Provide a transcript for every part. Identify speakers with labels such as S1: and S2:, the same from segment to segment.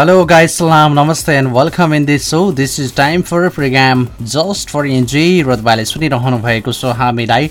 S1: Hello guy सलाम नमस्ते and welcome in this so this is time for program just for enjoy र तपाईँले सुनिरहनु भएको छ हामीलाई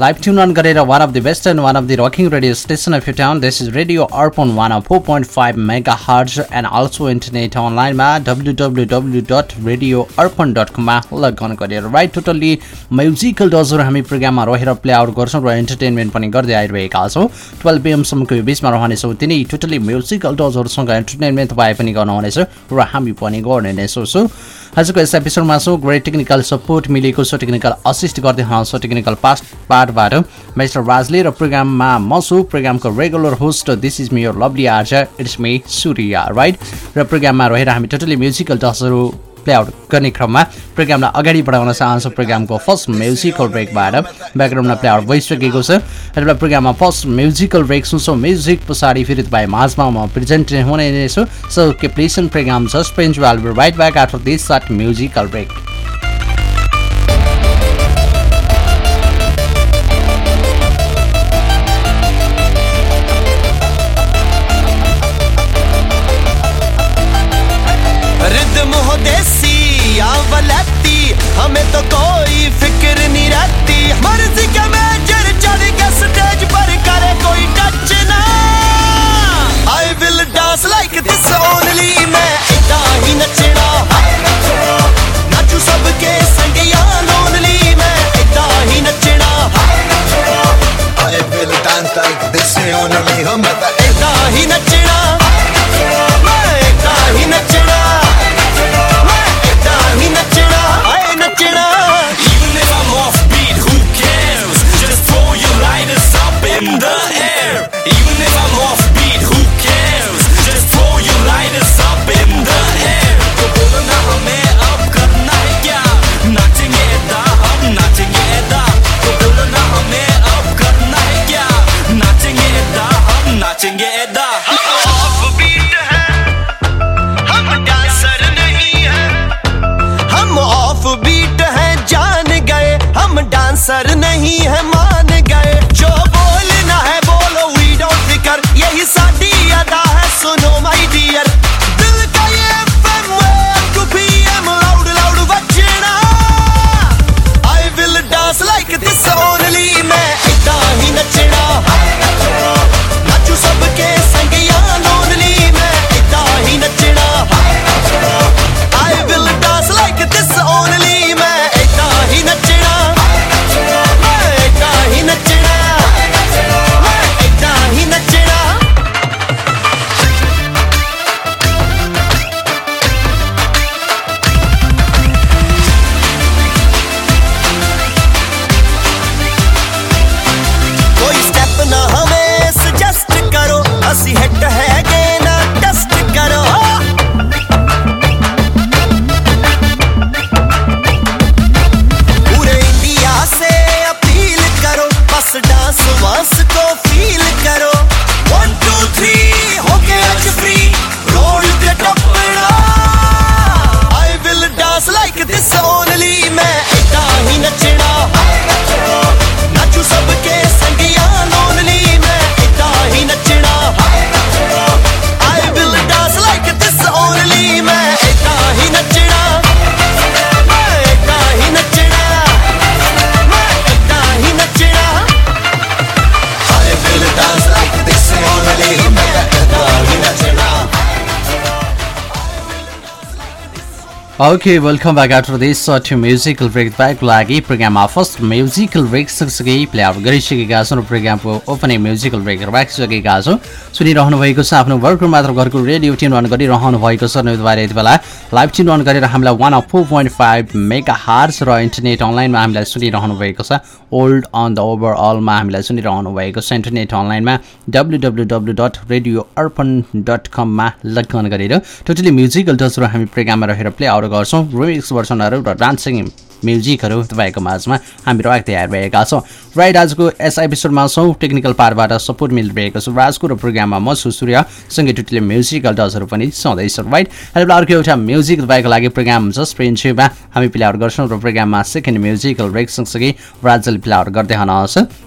S1: लाइभ ट्युन अन गरेर one of the best and one of the rocking radio station of you town this is radio Arpan one of four point five mega hertz and also internet अनलाइनमा W W W dot radio Arpan dot कममा लगन गरेर right totally musical डजहरू हामी प्रोग्राममा रहेर play out गर्छौँ र इन्टरटेनमेन्ट पनि गर्दै आइरहेका छौँ टुवेल्भ पिएमसम्मको यो बिचमा रहनेछौँ तिनै टोटल्ली म्युजिकल डजहरूसँग इन्टरटेनमेन्ट तपाईँ पनि गर्नुहुनेछ र हामी पनि गर्ने नै सोच्छौँ आजको यस एपिसोडमा सो ग्रेट टेक्निकल सपोर्ट मिलेको छ टेक्निकल असिस्ट गर्दै हुनुहुन्छ टेक्निकल पास्ट पार्टबाट मिस्टर राजले र प्रोग्राममा म छु प्रोग्रामको regular host this is me your lovely Archer it's me Suriya right र प्रोग्राममा रहेर हामी टोटली म्युजिकल टसहरू प्ले आउट गर्ने क्रममा प्रोग्रामलाई अगाडि बढाउन चाहन्छु। प्रोग्रामको फर्स्ट म्युजिकल ब्रेकबाट ब्याकग्राउन्डमा प्ले आउट भइसकेको छ। र प्रोग्राममा फर्स्ट म्युजिकल ब्रेक सुन्छौँ। म्युजिक पछाडि फेरि तपाईँ माझमा म प्रेजेन्ट हुने नै छु। So keep listen program just पेन्ज we'll right back after this short musical break
S2: hmm only
S1: okay welcome back after this short musical break ब्याकको लागि प्रोग्राममा फर्स्ट म्युजिकल ब्रेक सँगसँगै प्ले आउट गरिसकेका छौँ र प्रोग्रामको ओपनिङ म्युजिकल ब्रेक राखिसकेका छौँ सुनिरहनु भएको छ आफ्नो घरको मात्र घरको रेडियो ट्युन अन गरिरहनु भएको छ तपाईँले यति बेला. लाइभ ट्युन अन गरेर हामीलाई one of four point five mega hertz र इन्टरनेट अनलाइनमा हामीलाई सुनिरहनु भएको छ. ओल्ड अन द ओभरअलमा हामीलाई सुनिरहनु भएको छ इन्टरनेट अनलाइनमा W W W dot radio Arpan dot कममा लगन गरेर टोटली म्युजिकल टचहरू हामी प्रोग्राममा रहेर प्ले आउट गर्छौँ। रिमिक्स भर्सनहरू र डान्सिङ म्युजिकहरू तपाईँको माझमा हामी राख्दै आइरहेका छौँ। राइट आजको यस एपिसोडमा छौँ। टेक्निकल पारबाट सपोर्ट मिलिरहेको छु राजको र प्रोग्राममा म छु सूर्य। सँगै टुटले म्युजिकल डजहरू पनि छँदैछ राइट अहिले अर्को एउटा म्युजिक तपाईँको लागि प्रोग्राम जस्ट प्रिन्चमा हामी प्ले आउट गर्छौँ र प्रोग्राममा सेकेन्ड म्युजिकल ब्रेक सँगसँगै राजले प्ले आउट गर्दै हुनुहुन्छ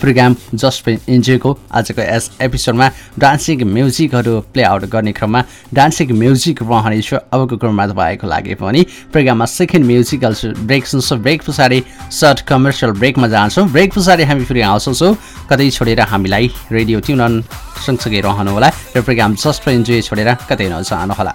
S1: प्रोग्राम जस्ट इन्जोयको आजको यस एपिसोडमा डान्सिङ म्युजिकहरू प्ले आउट गर्ने क्रममा डान्सिङ म्युजिक रहनेछु अबको क्रममा तपाईँको लागि पनि प्रोग्राममा सेकेन्ड म्युजिकल ब्रेक सुन्छौँ। ब्रेक पछाडि सर्ट कमर्सियल ब्रेकमा जान्छौँ। ब्रेक पछाडि हामी फेरि आउँछौँ। कतै छोडेर हामीलाई रेडियो ट्युन सँगसँगै रहनुहोला र प्रोग्राम जस्ट इन्जोय छोडेर कतै नजानुहोला।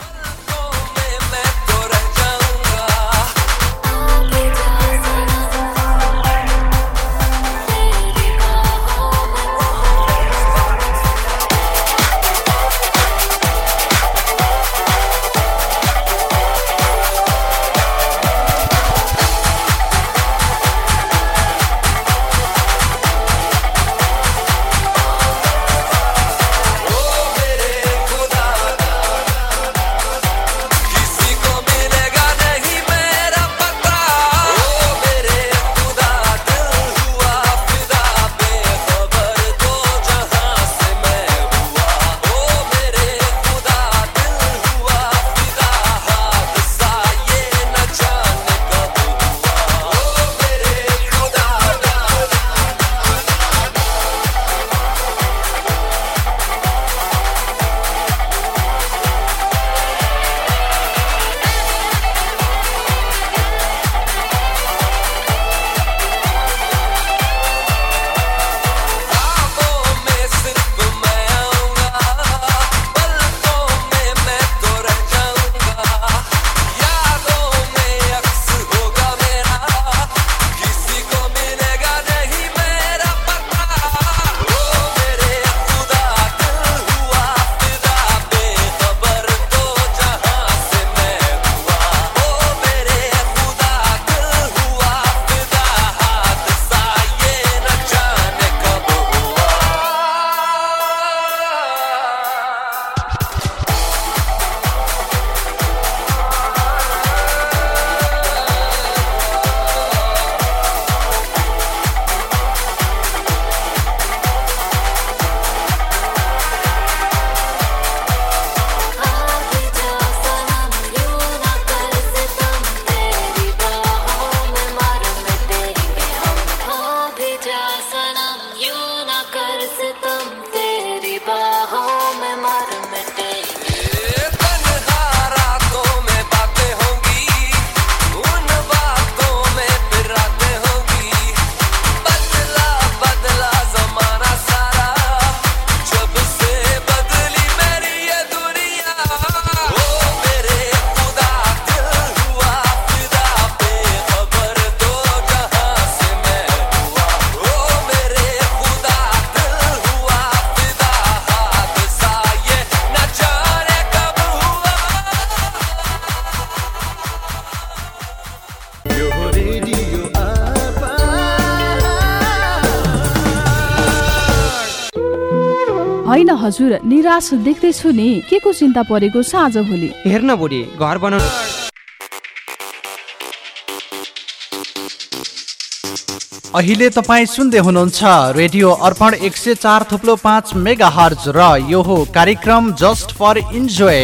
S3: हजुर निराश देख्दैछु नि। के को चिन्ता परेको छ आज भोलि
S4: हेर्न बुढी घर बनाउनु
S1: अहिले तपाईँ सुन्दै हुनुहुन्छ रेडियो अर्पण एक सय चार थुप्लो पाँच मेगा हर्ज र यो हो कार्यक्रम just for enjoy.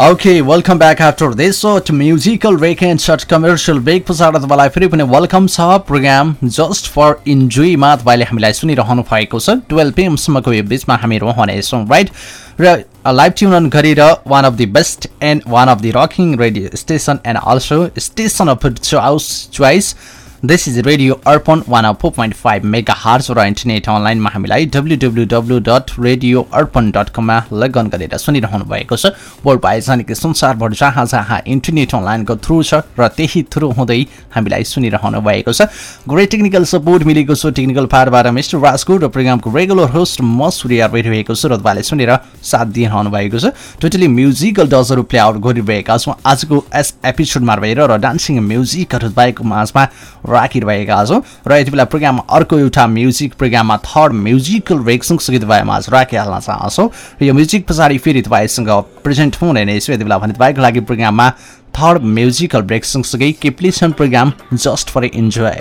S1: Okay, welcome back after this. Short musical break and short commercial break. पछाडि तपाईँलाई फेरि पनि वेलकम छ प्रोग्राम जस्ट फर इन्जोयमा तपाईँले हामीलाई सुनिरहनु भएको छ टुवेल्भ पिएमसम्मको यो बिचमा हामी रहनेछौँ राइट र लाइभ ट्युन अन गरेर one of the best and one of the rocking radio station and also station of choice this is radio Arpan one of four point five mega hertz र internet अनलाइनमा हामीलाई W W W dot radio Arpan dot कममा लगन गरेर सुनिरहनु भएको छ। World wide जानेको संसारभर जहाँ जहाँ इन्टरनेट अनलाइनको थ्रु छ र त्यही थ्रु हुँदै हामीलाई सुनिरहनु भएको छ। ग्रेट टेक्निकल सपोर्ट मिलेको छ टेक्निकल पारबाट मिस्टर राजको र प्रोग्रामको रेगुलर होस्ट म सूर्य भइरहेको छु र तपाईँले सुनेर साथ दिइरहनु भएको छ। टोटली म्युजिकल डजहरू प्ले आउट गरिरहेका छौँ। आजको एस एपिसोडमा रहेर र डान्सिङ म्युजिकहरू तपाईँको माझमा राखिरहेका छौँ। र यति बेला प्रोग्राममा अर्को एउटा म्युजिक प्रोग्राममा थर्ड म्युजिकल ब्रेक सँगसँगै तपाईँ राखिहाल्न चाहन्छौँ। र यो म्युजिक पछाडि फेरि तपाईँसँग प्रेजेन्ट हुने नै छु यति बेला भने तपाईँको लागि प्रोग्राममा थर्ड म्युजिकल ब्रेक सँगसँगै keep listen program just for enjoy.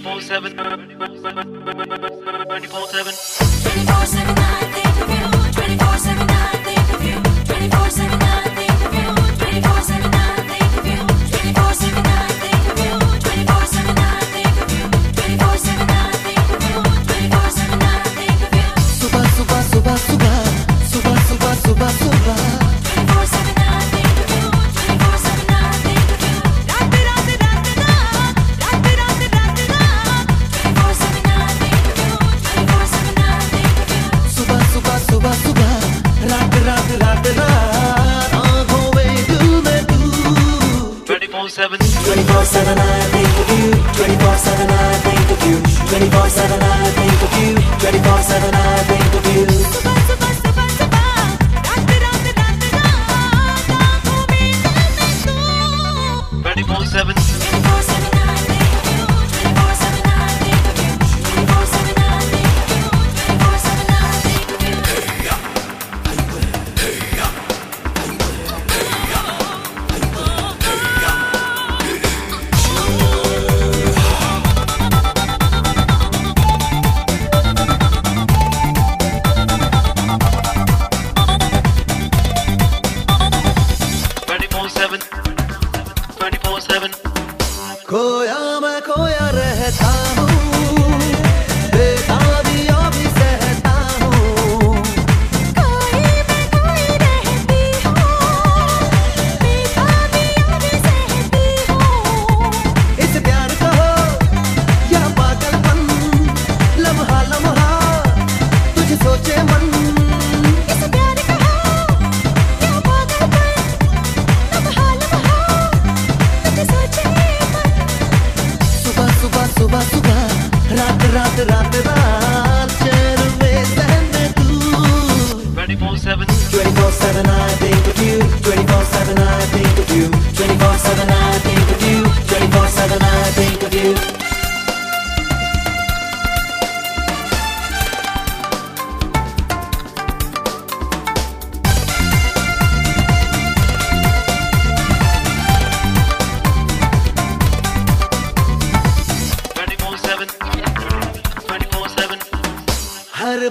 S2: 24 7 24 7 24 7 7? 24 7, I think of you.
S5: 24
S2: 7, I think of you. 24 7, I think of you. 24 7,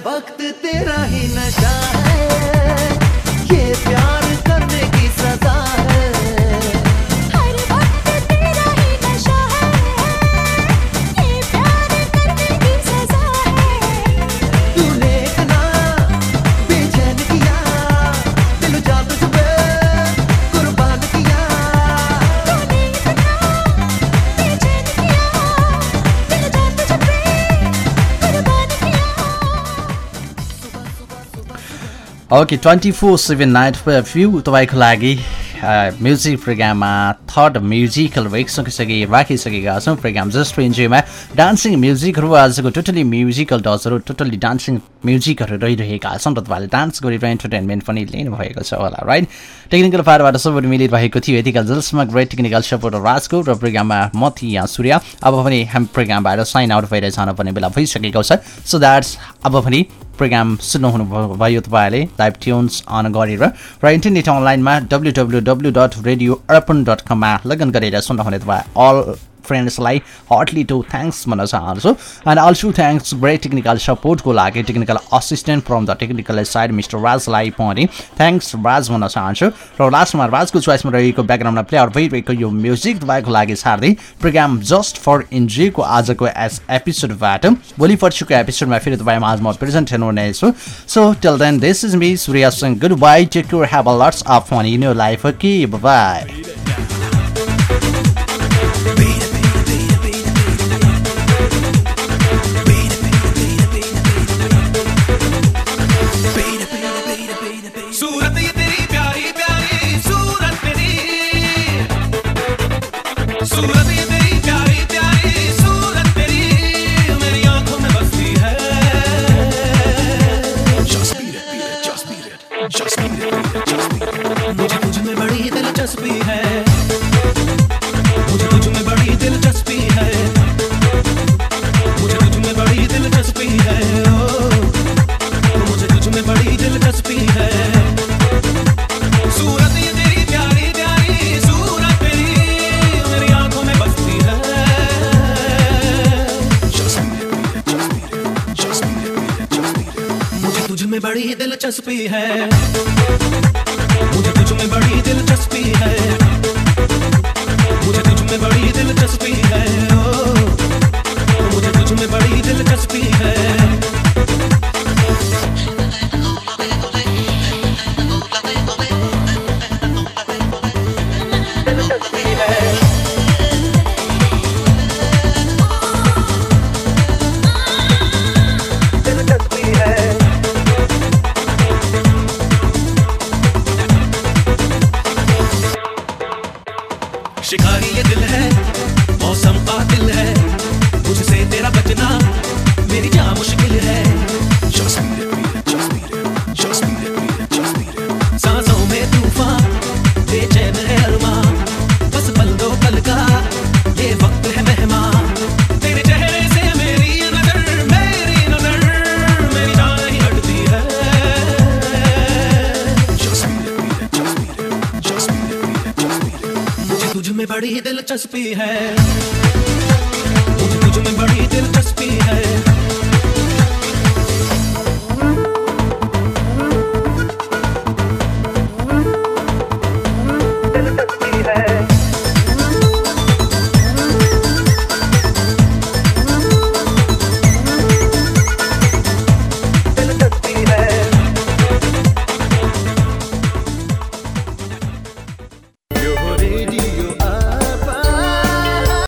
S2: वक्त तेरा ही नशा।
S1: Okay twenty four seven night few तपाईँको लागि म्युजिक प्रोग्राममा थर्ड म्युजिकल ब्रेक सँगसँगै राखिसकेका छौँ। प्रोग्राम जस्ट इन्जोयमा डान्सिङ म्युजिकहरू आजको टोटली म्युजिकल डजहरू टोटली डान्सिङ म्युजिकहरू रहिरहेका छन्। र तपाईँले डान्स गरेर इन्टरटेनमेन्ट पनि लिनुभएको छ होला राइट टेक्निकल पार्टबाट सबैहरू मिलिरहेको थियो। यतिका जसमा ग्रेट टेक्निकल सपोर्ट राजको र प्रोग्राममा म थिएँ यहाँ सूर्य। अब पनि हामी प्रोग्रामबाट साइन आउट भएर जानुपर्ने बेला भइसकेको छ। सो द्याट्स अब पनि प्रोग्राम सुन्नुहुनु भयो तपाईँहरूले। लाइभ ट्युन्स अन गरेर र इन्टरनेट अनलाइनमा W W W dot radio Arpan dot कममा लगन गरेर सुन्नुहुने तपाईँ अल फ्रेन्ड्सलाई हटली टु थ्याङ्क्स भन्न चाहन्छु. And also thanks great technical सपोर्टको लागि technical assistant from the technical side mister राजलाई पनि थ्याङ्क्स राज भन्न चाहन्छु. र लास्टमा राजको चोइसमा रहेको ब्याकग्राउन्डमा प्लेयर भइरहेको यो म्युजिक तपाईँको लागि सार्दै प्रोग्राम जस्ट फर इन्जोयको आजको एस एपिसोडबाट भोलि पर्सिको एपिसोडमा फेरि तपाईँ माझमा present हेर्नुहुनेछु so till then this is me Surya Singh goodbye take you have a lots of fun in your life okay bye
S5: दिलचस्पी है। मुझे तुझ में बड़ी दिलचस्पी है। में बड़ी दिलचस्पी है। मुझे तुझ में बड़ी दिलचस्पी है।